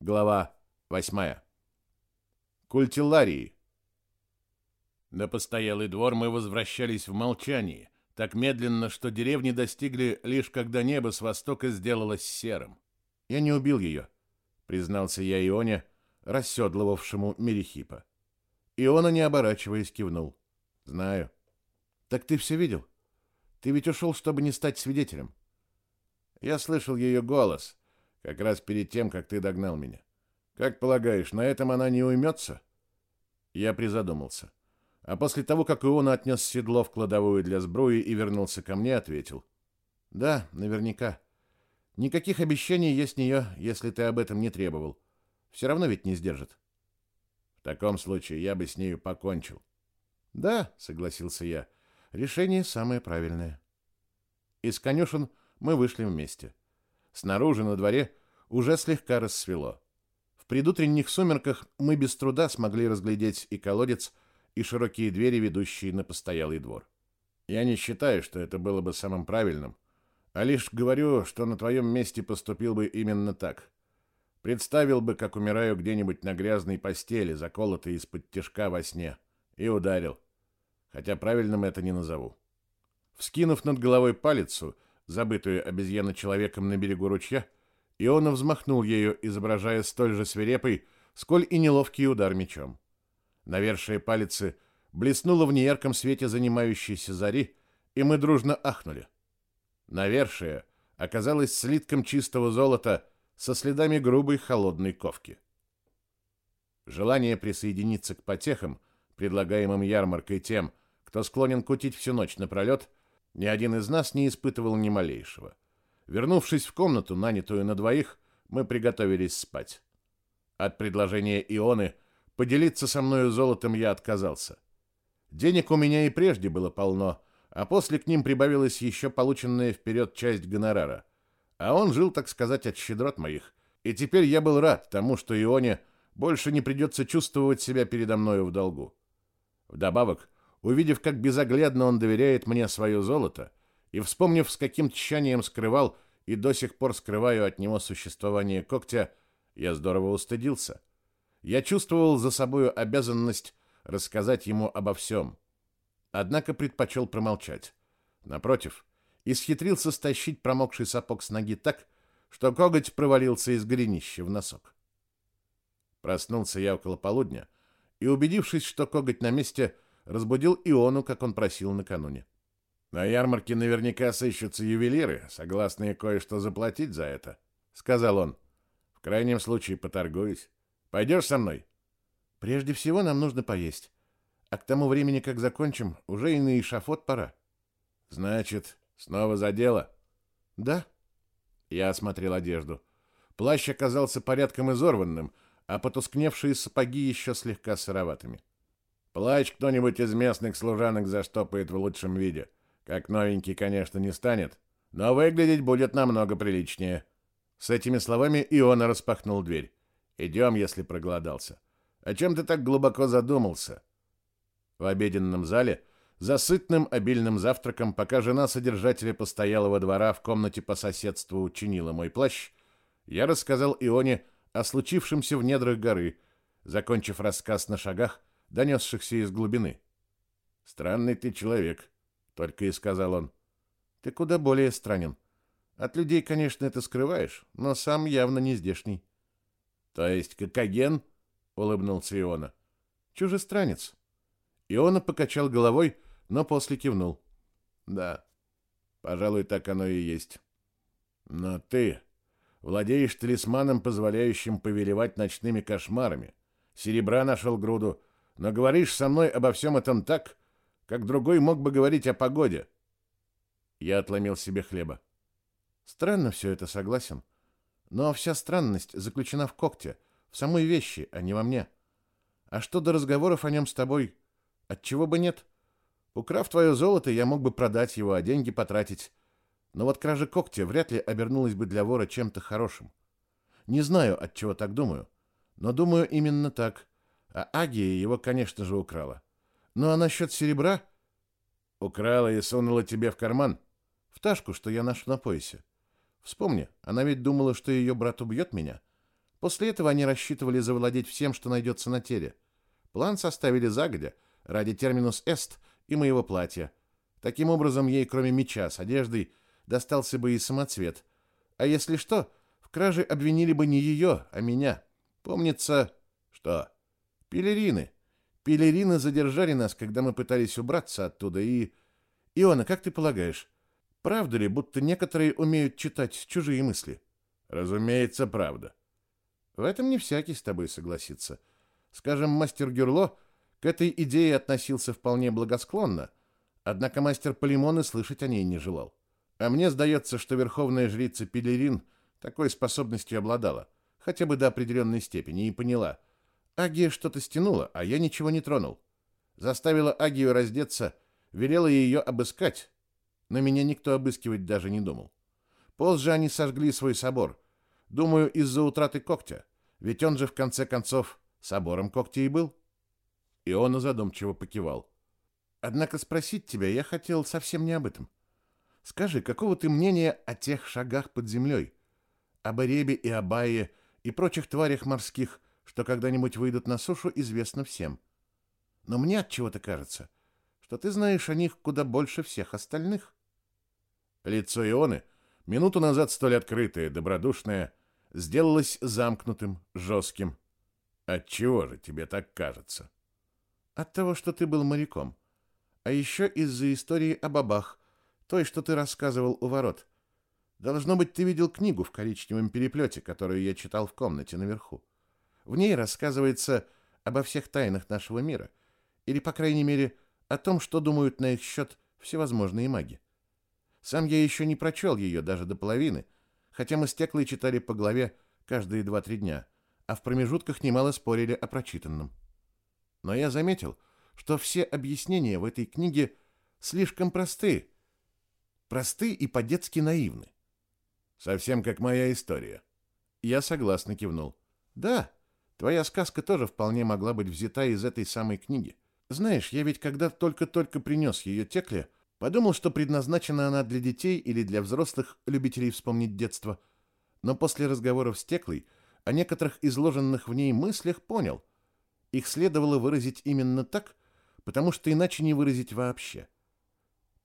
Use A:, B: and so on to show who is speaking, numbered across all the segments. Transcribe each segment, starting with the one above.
A: Глава 8. Культилларии. На постоялый двор мы возвращались в молчании, так медленно, что деревни достигли лишь когда небо с востока сделалось серым. Я не убил ее, признался я Ионе, расседлывавшему Мерихипа. Иона, не оборачиваясь, кивнул. Знаю. Так ты все видел? Ты ведь ушел, чтобы не стать свидетелем. Я слышал ее голос, как раз перед тем, как ты догнал меня. Как полагаешь, на этом она не уймется? Я призадумался. А после того, как Иона отнес седло в кладовую для сбруи и вернулся ко мне, ответил. Да, наверняка. Никаких обещаний есть с нее, если ты об этом не требовал. Все равно ведь не сдержит. В таком случае я бы с нею покончил. Да, согласился я. Решение самое правильное. Из конюшен мы вышли вместе. Снаружи на дворе уже слегка рассвело. В предутренних сумерках мы без труда смогли разглядеть и колодец, и широкие двери, ведущие на постоялый двор. Я не считаю, что это было бы самым правильным, а лишь говорю, что на твоем месте поступил бы именно так. Представил бы, как умираю где-нибудь на грязной постели, заколотый из-под тяжка во сне, и ударил. Хотя правильным это не назову. Вскинув над головой палицу, забытую обезьяна-человеком на берегу ручья, Иона взмахнул ею, изображая столь же свирепый, сколь и неловкий удар мечом. Навершие палицы блеснуло в неярком свете занимающейся зари, и мы дружно ахнули. Навершие оказалось слитком чистого золота со следами грубой холодной ковки. Желание присоединиться к потехам, предлагаемым ярмаркой тем, кто склонен кутить всю ночь напролет, ни один из нас не испытывал ни малейшего. Вернувшись в комнату, нанятую на двоих, мы приготовились спать. От предложения Ионы поделиться со мною золотом я отказался. Денег у меня и прежде было полно, а после к ним прибавилась еще полученная вперед часть гонорара. А он жил, так сказать, от щедрот моих. И теперь я был рад тому, что Ионе больше не придется чувствовать себя передо мною в долгу. Вдобавок, увидев, как безоглядно он доверяет мне свое золото, и вспомнив, с каким тщанием скрывал и до сих пор скрываю от него существование когтя, я здорово устыдился. Я чувствовал за собою обязанность рассказать ему обо всем. Однако предпочел промолчать. Напротив, исхитрился стащить промокший сапог с ноги так, что коготь провалился из голенища в носок. Проснулся я около полудня и, убедившись, что коготь на месте, разбудил Иону, как он просил накануне. На ярмарке наверняка сыщутся ювелиры, согласные кое-что заплатить за это, сказал он. В крайнем случае поторгуюсь. Пойдешь со мной? Прежде всего нам нужно поесть. А к тому времени, как закончим, уже и на эшафот пора. Значит, снова за дело? Да. Я осмотрел одежду. Плащ оказался порядком изорванным, а потускневшие сапоги еще слегка сыроватыми. Плащ кто-нибудь из местных служанок заштопает в лучшем виде. Как новенький, конечно, не станет, но выглядеть будет намного приличнее. С этими словами Иона распахнул дверь. Идем, если проголодался. О чем ты так глубоко задумался? В обеденном зале, за сытным обильным завтраком, пока жена содержателя постоялого двора в комнате по соседству чинила мой плащ, я рассказал Ионе о случившемся в недрах горы, закончив рассказ на шагах, донесшихся из глубины. «Странный ты человек», — только и сказал он. «Ты куда более странен. От людей, конечно, это скрываешь, но сам явно не здешний». «То есть Кокоген?» — улыбнулся Иона. «Чужестранец». Иона покачал головой, но после кивнул. «Да, пожалуй, так оно и есть. Но ты владеешь талисманом, позволяющим повелевать ночными кошмарами. Серебра нашел груду, но говоришь со мной обо всем этом так, как другой мог бы говорить о погоде. Я отломил себе хлеба. Странно все это, согласен. Но вся странность заключена в когте, в самой вещи, а не во мне. А что до разговоров о нем с тобой, отчего бы нет? Украв твое золото, я мог бы продать его, а деньги потратить. Но вот кража когтя вряд ли обернулась бы для вора чем-то хорошим. Не знаю, от чего так думаю, но думаю именно так. А Агия его, конечно же, украла. Ну а насчет серебра? Украла и сунула тебе в карман? В ташку, что я ношу на поясе. Вспомни, она ведь думала, что ее брат убьет меня.
B: После этого они рассчитывали завладеть всем, что найдется на теле. План составили загодя, ради терминус эст и моего платья. Таким образом, ей, кроме меча с одеждой, достался бы и самоцвет. А если что, в краже обвинили бы не ее, а меня. Помнится... Что? Пелерины. Пелерины задержали нас, когда мы пытались убраться оттуда, и... Иона, как ты полагаешь, правда ли, будто некоторые умеют читать чужие мысли?
A: Разумеется, правда.
B: В этом не всякий с тобой согласится. Скажем, мастер Гюрло к этой идее относился вполне благосклонно, однако мастер Полимон и слышать о ней не желал. А мне сдается, что верховная жрица Пелерин такой способностью обладала, хотя бы до определенной степени, и поняла. Агия что-то стянула, а я ничего не тронул. Заставила Агию раздеться, велела ее обыскать, но меня никто обыскивать даже не думал. Позже они сожгли свой собор. Думаю, из-за утраты когтя, ведь он же в конце концов собором когтя и был. И он задумчиво покивал. Однако спросить тебя я хотел совсем не об этом. Скажи, какого ты мнения о тех шагах под землей? Об Эребе и Абае и прочих тварях морских, что когда-нибудь выйдут на сушу, известно всем. Но мне от чего-то кажется, что ты знаешь о них куда больше всех остальных.
A: Лицо Ионы, минуту назад столь открытое, добродушное, сделалось замкнутым, жестким. От чего же тебе так кажется?
B: От того, что ты был моряком. А еще из-за истории о бабах, той, что ты рассказывал у ворот. Должно быть, ты видел книгу в коричневом переплете, которую я читал в комнате наверху. В ней рассказывается обо всех тайнах нашего мира, или, по крайней мере, о том, что думают на их счет всевозможные маги. Сам я еще не прочел ее даже до половины, хотя мы с Теклой читали по главе каждые два-три дня, а в промежутках немало спорили о прочитанном. Но я заметил, что все объяснения в этой книге слишком просты. Просты и по-детски наивны.
A: Совсем как моя история.
B: Я согласно кивнул. Да, твоя сказка тоже вполне могла быть взята из этой самой книги. Знаешь, я ведь когда только-только принес ее Текле, подумал, что предназначена она для детей или для взрослых любителей вспомнить детство. Но после разговоров с Теклой о некоторых изложенных в ней мыслях понял, их следовало выразить именно так, потому что иначе не выразить вообще.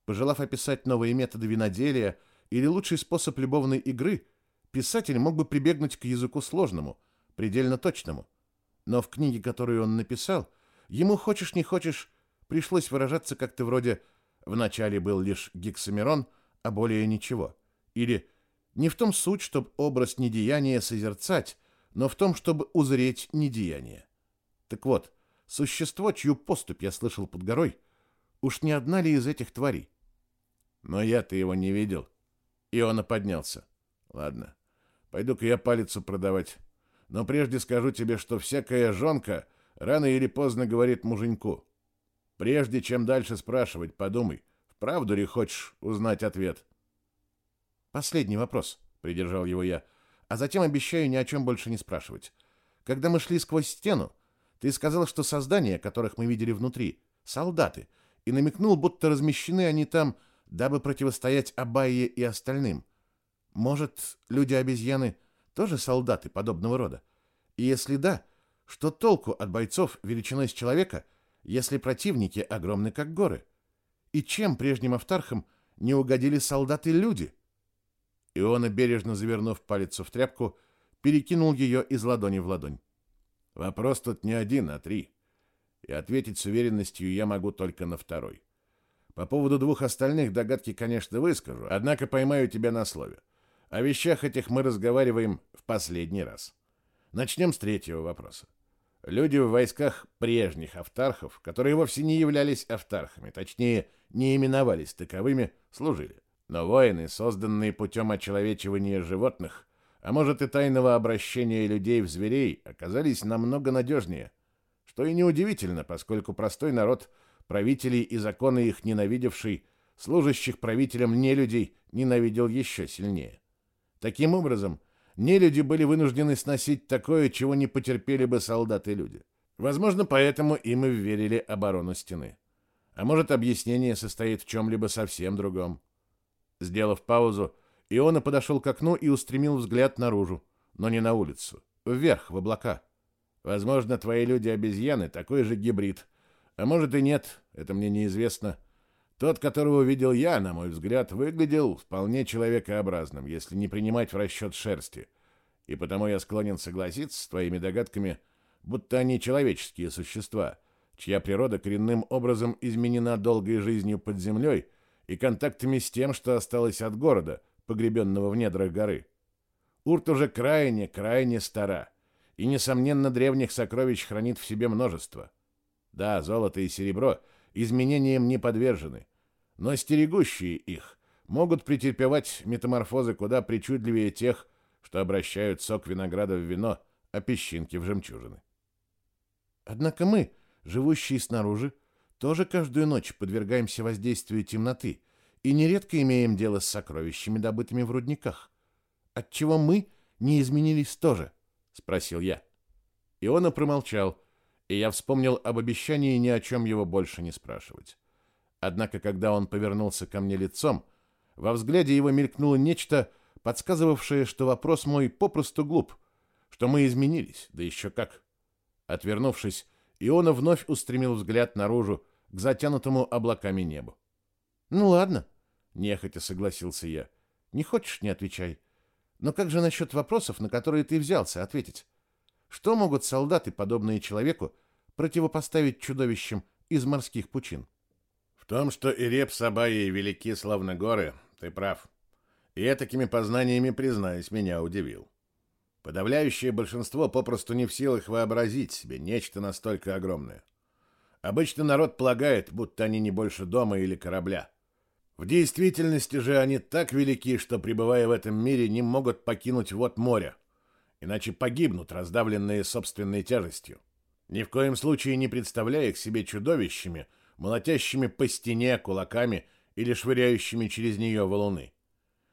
B: Пожелав описать новые методы виноделия или лучший способ любовной игры, писатель мог бы прибегнуть к языку сложному, предельно точному. Но в книге, которую он написал, ему хочешь не хочешь, пришлось выражаться как-то вроде «вначале был лишь гексамерон, а более ничего». Или «не в том суть, чтобы образ недеяния созерцать, но в том, чтобы узреть недеяние». Так вот, существо, чью поступь я слышал под горой, уж не одна ли из этих тварей?
A: Но я-то его не видел. Иона поднялся. Ладно, пойду-ка я палицу продавать. Но прежде скажу тебе, что всякая жонка рано или поздно говорит муженьку. Прежде чем дальше спрашивать, подумай, вправду ли хочешь узнать ответ.
B: Последний вопрос, придержал его я, а затем обещаю ни о чем больше не спрашивать. Когда мы шли сквозь стену, ты сказал, что создания, которых мы видели внутри, солдаты, и намекнул, будто размещены они там, дабы противостоять Абайе и остальным. Может, люди-обезьяны тоже солдаты подобного рода? И если да, что толку от бойцов величиной с человека, если противники огромны, как горы? И чем прежним автархам не угодили солдаты-люди? Иона, бережно завернув палец в тряпку, перекинул ее из ладони в ладонь.
A: Вопрос тут не один, а три. И ответить с уверенностью я могу только на второй. По поводу двух остальных догадки, конечно, выскажу, однако поймаю тебя на слове. О вещах этих мы разговариваем в последний раз. Начнем с третьего вопроса. Люди в войсках прежних автархов, которые вовсе не являлись автархами, точнее, не именовались таковыми, служили. Но воины, созданные путем очеловечивания животных, а может и тайного обращения людей в зверей, оказались намного надежнее. Что и неудивительно, поскольку простой народ, правителей и законы их ненавидевший, служащих правителям нелюдей, ненавидел еще сильнее. Таким образом, нелюди были вынуждены сносить такое, чего не потерпели бы солдаты-люди. Возможно, поэтому им и верили оборону стены. А может, объяснение состоит в чем-либо совсем другом. Сделав паузу, Иона подошел к окну и устремил взгляд наружу, но не на улицу,
B: вверх, в облака. Возможно, твои люди-обезьяны такой же гибрид. А может и нет, это мне неизвестно. Тот, которого видел я, на мой взгляд, выглядел вполне человекообразным, если не принимать в расчет шерсти. И потому я склонен согласиться с твоими догадками, будто они человеческие существа, чья природа коренным образом изменена долгой жизнью под землей и контактами с тем, что осталось от города, погребенного в недрах горы. Урт уже крайне, крайне стара, и, несомненно, древних сокровищ хранит в себе множество. Да, золото и серебро изменениям не подвержены, но стерегущие их могут претерпевать метаморфозы куда причудливее тех, что обращают сок винограда в вино, а песчинки в жемчужины. Однако мы, живущие снаружи, тоже каждую ночь подвергаемся воздействию темноты и нередко имеем дело с сокровищами, добытыми в рудниках. Отчего мы не изменились тоже? спросил я. Иона промолчал, и я вспомнил об обещании ни о чем его больше не спрашивать. Однако, когда он повернулся ко мне лицом, во взгляде его мелькнуло нечто, подсказывавшее, что вопрос мой попросту глуп, что мы изменились, да еще как. Отвернувшись, Иона вновь устремил взгляд наружу, к затянутому облаками небу. «Ну ладно», — нехотя согласился я. «Не хочешь — не отвечай. Но как же насчет вопросов, на которые ты взялся ответить? Что могут солдаты, подобные человеку, противопоставить чудовищам из морских пучин?»
A: «В том, что и реп Сабаи и велики словно горы, ты прав. И такими познаниями, признаюсь, меня удивил. Подавляющее большинство попросту не в силах вообразить себе нечто настолько огромное. Обычно народ полагает, будто они не больше дома или корабля. В действительности же они так велики, что, пребывая в этом мире, не могут покинуть вод моря, иначе погибнут, раздавленные собственной тяжестью. Ни в коем случае не представляя их себе чудовищами, молотящими по стене кулаками или швыряющими через нее валуны.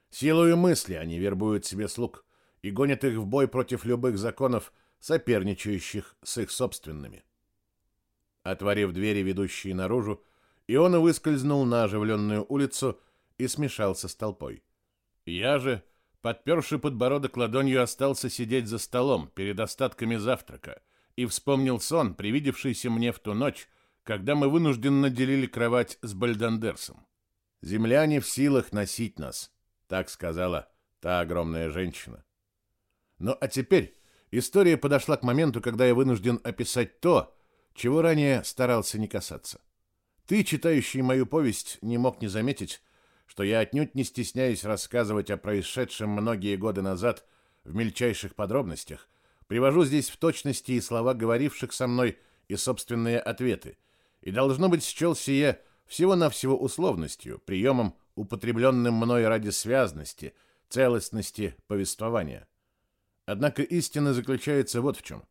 A: Силою мысли они вербуют себе слуг – и гонит их в бой против любых законов, соперничающих с их собственными. Отворив двери, ведущие наружу, Иона выскользнул на оживленную улицу и смешался с толпой. Я же, подперши подбородок ладонью, остался сидеть за столом перед остатками завтрака и вспомнил сон, привидевшийся мне в ту ночь, когда мы вынужденно делили кровать с Бальдандерсом. «Земляне в силах носить нас», — так сказала та огромная женщина. Ну а теперь история подошла к моменту, когда я вынужден описать то, чего ранее старался не касаться. Ты, читающий мою повесть, не мог не заметить, что я отнюдь не стесняюсь рассказывать о происшедшем многие годы назад в мельчайших подробностях, привожу здесь в точности и слова говоривших со мной, и собственные ответы, и должно быть счел сие всего-навсего условностью, приемом, употребленным мной ради связности, целостности повествования. Однако истина заключается вот в чем.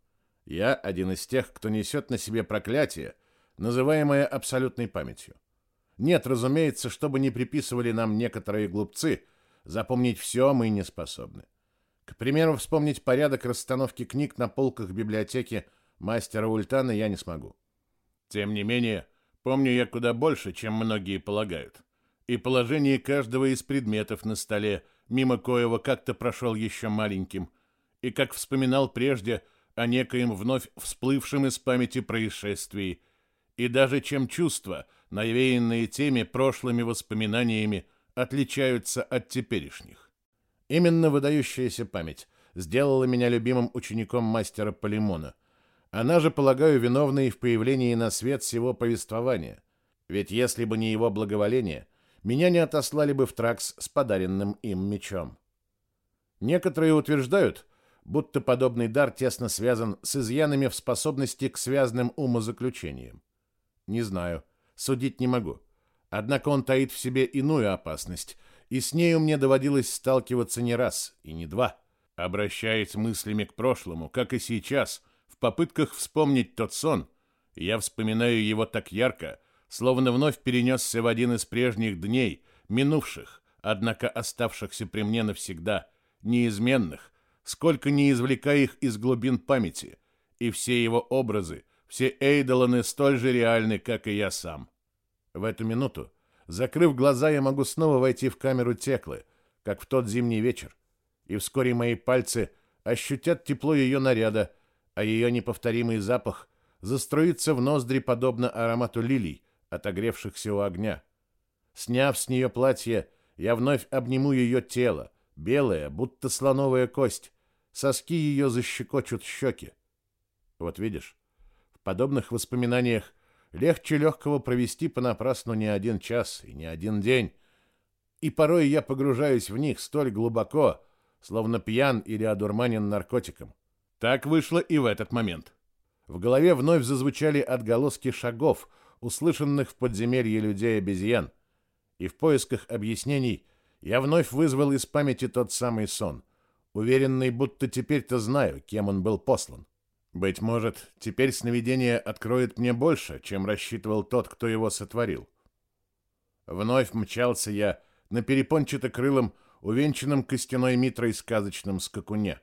A: Я один из тех, кто несет на себе проклятие, называемое абсолютной памятью. Нет, разумеется, чтобы не приписывали нам некоторые глупцы, запомнить все мы не способны. К примеру, вспомнить порядок расстановки книг на полках библиотеки мастера Ультана я не смогу. Тем не менее, помню я куда больше, чем многие полагают. И положение каждого из предметов на столе, мимо коего как-то прошел еще маленьким – и как вспоминал прежде о некоем вновь всплывшем из памяти происшествии, и даже чем чувства, навеянные теми прошлыми воспоминаниями, отличаются от теперешних. Именно выдающаяся память сделала меня любимым учеником мастера Полимона. Она же, полагаю, виновной в появлении на свет всего повествования. Ведь если бы не его благоволение, меня не отослали бы в Тракс с подаренным им мечом. Некоторые утверждают, будто подобный дар тесно связан с изъянами в способности к связанным умозаключениям. Не знаю, судить не могу. Однако он таит в себе иную опасность, и с нею мне доводилось сталкиваться не раз и не два. Обращаясь мыслями к прошлому, как и сейчас, в попытках вспомнить тот сон, я вспоминаю его так ярко, словно вновь перенесся в один из прежних дней, минувших, однако оставшихся при мне навсегда, неизменных, сколько не извлекая их из глубин памяти, и все его образы, все Эйдоланы столь же реальны, как и я сам. В эту минуту, закрыв глаза, я могу снова войти в камеру Теклы, как в тот зимний вечер, и вскоре мои пальцы
B: ощутят тепло ее наряда, а ее неповторимый запах заструится в ноздри подобно аромату лилий, отогревшихся у огня. Сняв с нее платье, я вновь обниму ее тело, белое, будто слоновая кость, соски ее защекочут щеки. Вот видишь, в подобных воспоминаниях легче легкого провести понапрасну не один час и не один день, и порой я погружаюсь в них столь глубоко, словно пьян или одурманен наркотиком. Так вышло и в этот момент. В голове вновь зазвучали отголоски шагов, услышанных в подземелье людей-обезьян, и в поисках объяснений я вновь вызвал из памяти тот самый сон, уверенный, будто теперь-то знаю, кем он был послан. Быть может, теперь сновидение откроет мне больше, чем рассчитывал тот, кто его сотворил. Вновь мчался я на перепончато-крылом, увенчанном костяной митрой сказочном скакуне.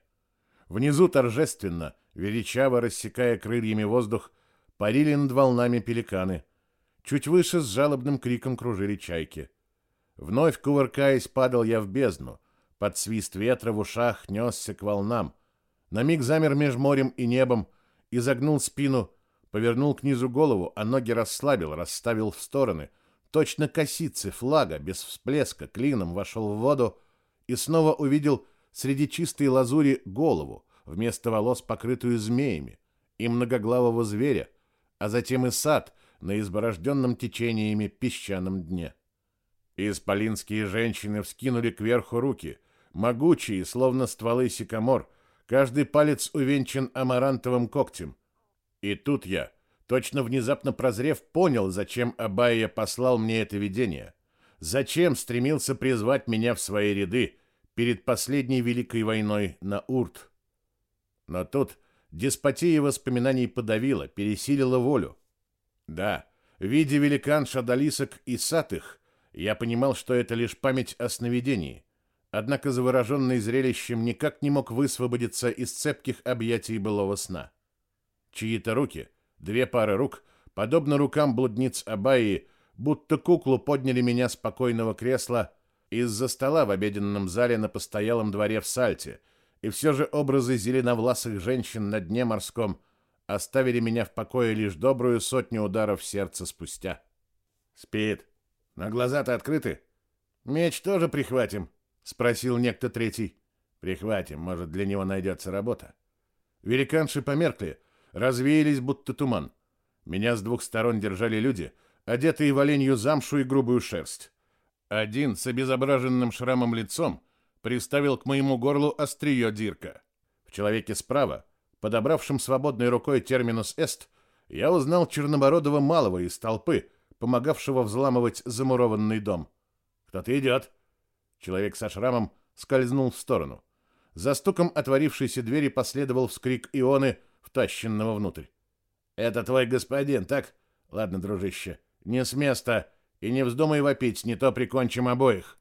B: Внизу торжественно, величаво рассекая крыльями воздух, парили над волнами пеликаны. Чуть выше с жалобным криком кружили чайки. Вновь кувыркаясь, падал я в бездну. Под свист ветра в ушах несся к волнам. На миг замер меж морем и небом, изогнул спину, повернул к низу голову, а ноги расслабил, расставил в стороны. Точно косицы флага, без всплеска, клином вошел в воду и снова увидел среди чистой лазури голову, вместо волос покрытую змеями, и многоглавого зверя, а затем и сад на изборожденном течениями песчаном дне. Исполинские женщины вскинули кверху руки, могучие, словно стволы сикамор, каждый палец увенчан амарантовым когтем. И тут я, точно внезапно прозрев, понял, зачем Абайя послал мне это видение, зачем стремился призвать меня в свои ряды перед последней великой войной на Урт. Но тут деспотия воспоминаний подавила, пересилила волю. Да, видя великан Шадалисок и Сатых, я понимал, что это лишь память о сновидении. Однако завороженный зрелищем никак не мог высвободиться из цепких объятий былого сна. Чьи-то руки, две пары рук, подобно рукам блудниц Абайи, будто куклу подняли меня с спокойного кресла из-за стола в обеденном зале на постоялом дворе в Сальте, и все же образы зеленовласых женщин на дне морском оставили меня в покое лишь добрую сотню ударов сердца спустя. «Спит. Но глаза-то открыты. Меч тоже прихватим», — спросил некто третий. «Прихватим, может, для него найдется работа». Великанши померкли, развеялись, будто туман. Меня с двух сторон держали люди, одетые в оленью замшу и грубую шерсть. Один с обезображенным шрамом лицом приставил к моему горлу острие дирка. В человеке справа, подобравшем свободной рукой терминус «эст», я узнал чернобородого малого из толпы, помогавшего взламывать замурованный дом. «Кто-то идет!» Человек со шрамом скользнул в сторону. За стуком отворившейся двери последовал вскрик Ионы, втащенного внутрь. «Это твой господин, так? Ладно, дружище, не с места, и не вздумай вопить, не то прикончим обоих!»